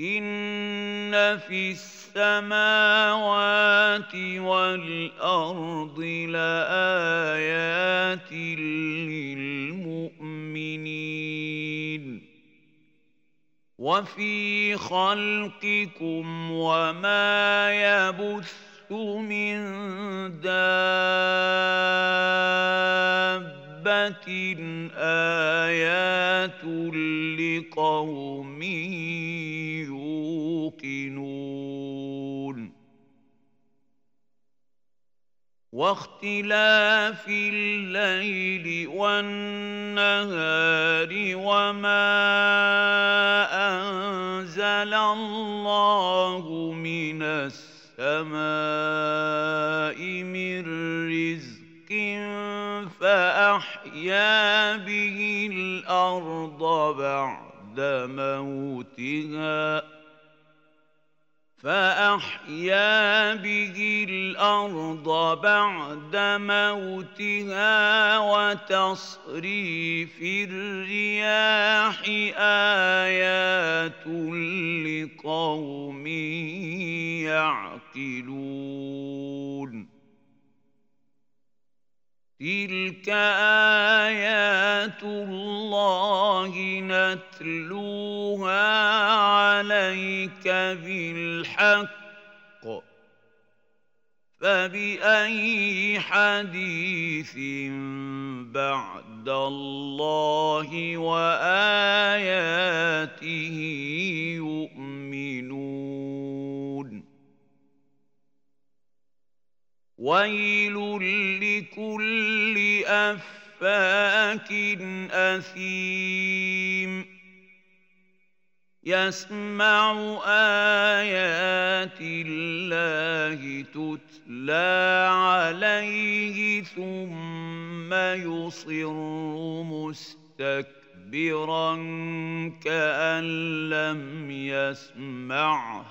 إن في السماوات والأرض لآيات للمؤمنين وفي خلقكم وما يبث من دابة آيات لقوم يوقنون. واختلاف الليل والنهار وما أنزل الله من السماء من الأرض بعد موتها فأحيا به الأرض بعد موتها وتصريف الرياح آيات لقوم يعقلون. تلك آيات الله نتلوها عليك بالحق فبأي حديث بعد الله وآياته يؤمنون ويل لكل أفاك أثيم يسمع آيات الله تتلى عليه ثم يصر مستكبرا كأن لم يسمعها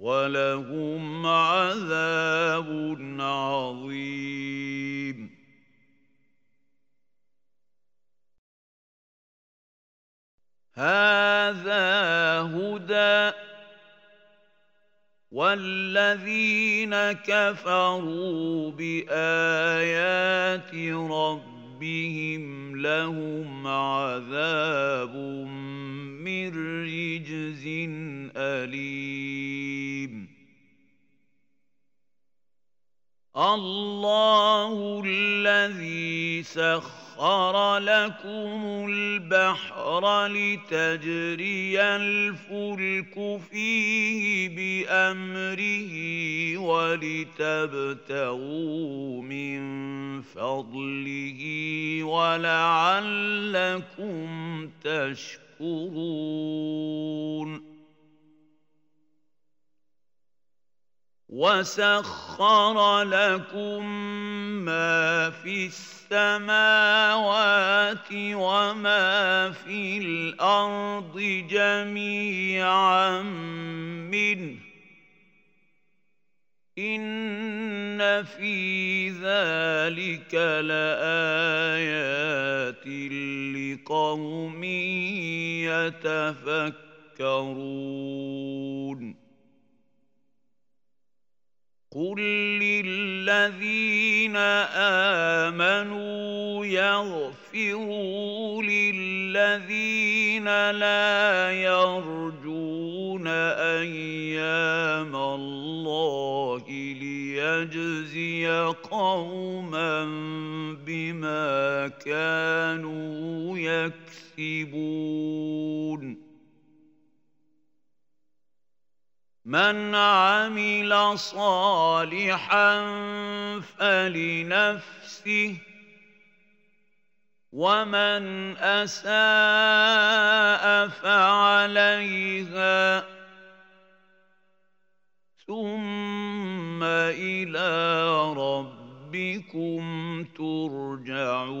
ولهم عذاب عظيم. هذا هدى والذين كفروا بآيات ربهم لهم عذاب من رجز أليم. الله الذي سخر سخر لكم البحر لتجري الفلك فيه بأمره ولتبتغوا من فضله ولعلكم تشكرون وسخر لكم ما في السماوات وما في الأرض جميعا منه ان في ذلك لايات لقوم يتفكرون قل للذين امنوا يغفروا للذين لا يرجون أيام الله ليجزي قوما بما كانوا يكسبون من عمل صالحا فلنفسه ومن أساء فعليها ثم إلى ربكم ترجعون.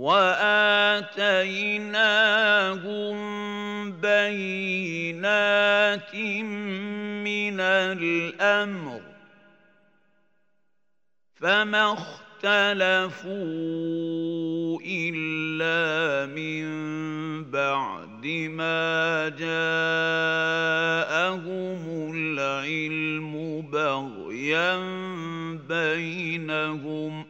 واتيناهم بينات من الامر فما اختلفوا الا من بعد ما جاءهم العلم بغيا بينهم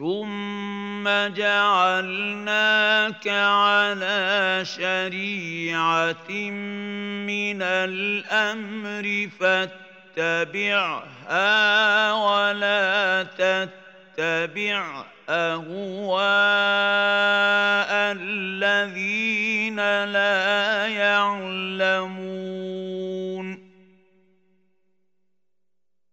ثم جعلناك على شريعه من الامر فاتبعها ولا تتبع اهواء الذين لا يعلمون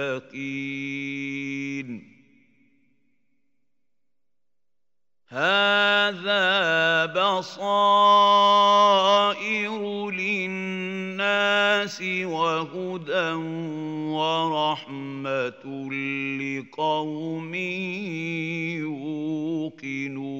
المتقين هذا بصائر للناس وهدى ورحمة لقوم يوقنون.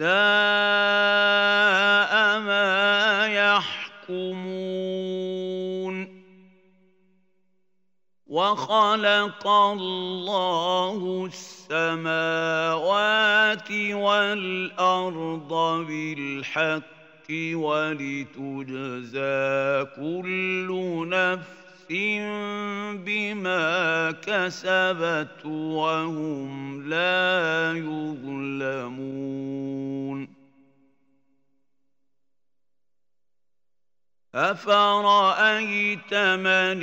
ساء ما يحكمون. وخلق الله السماوات والأرض بالحق ولتجزى كل نفس بما كسبت وهم لا يظلمون افرايت من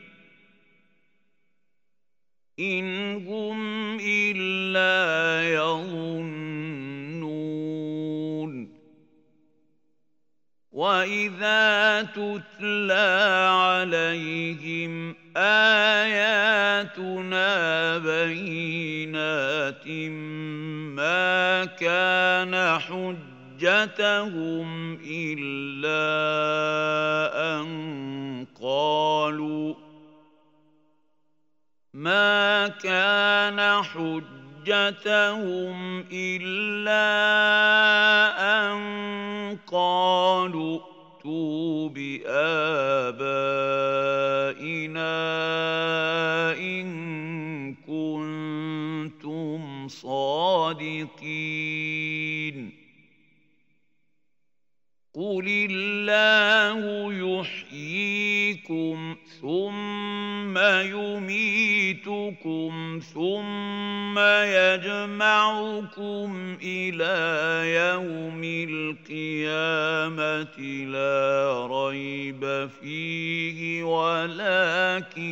إن هم إلا يظنون وإذا تتلى عليهم آياتنا بينات ما كان حجتهم إلا أن قالوا ما كان حجتهم إلا أن قالوا ائتوا بآبائنا إن كنتم صادقين قل الله يحييكم ثم يميتكم ثم يجمعكم إلى يوم القيامة لا ريب فيه ولكن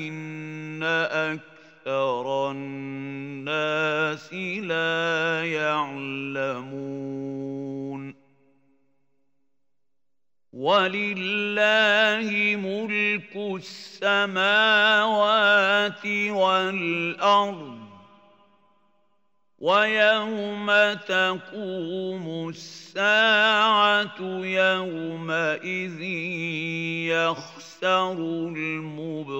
أكثر الناس لا يعلمون ولله ملك السماوات والأرض ويوم تقوم الساعة يومئذ يخسر المبطلون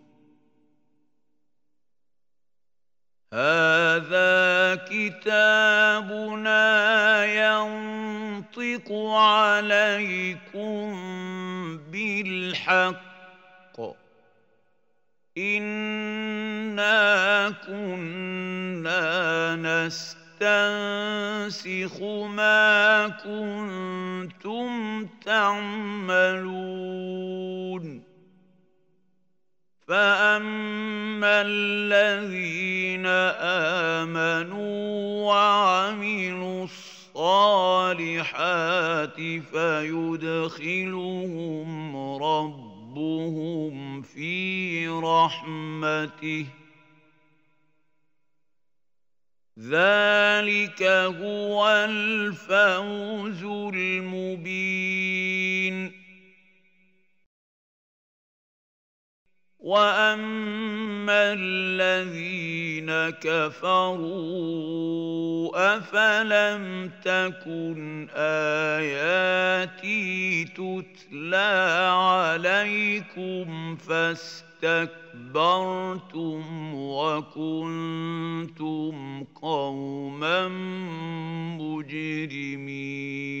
هذا كتابنا ينطق عليكم بالحق. انا كنا نستنسخ ما كنتم تعملون. فاما الذين امنوا وعملوا الصالحات فيدخلهم ربهم في رحمته ذلك هو الفوز المبين واما الذين كفروا أفلم تكن آياتي تتلى عليكم فاستكبرتم وكنتم قوما مجرمين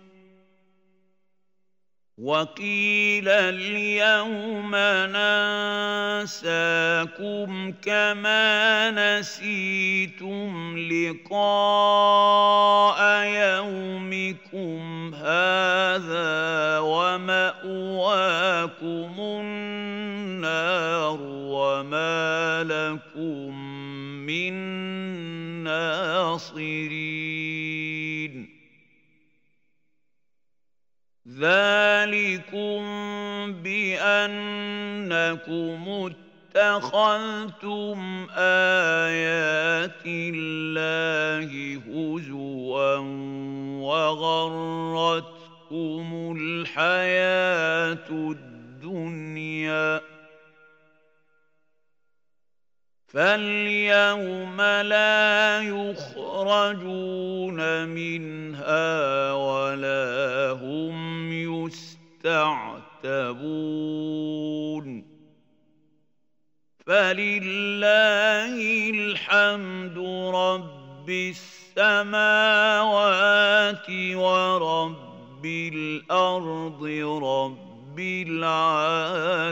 وقيل اليوم ننساكم كما نسيتم لقاء يومكم هذا وماواكم النار وما لكم من ناصرين ذلكم بأنكم اتخذتم آيات الله هزوا وغرتكم الحياة الدنيا فاليوم لا يخرجون منها ولا هم يستعتبون فلله الحمد رب السماوات ورب الأرض رب العالمين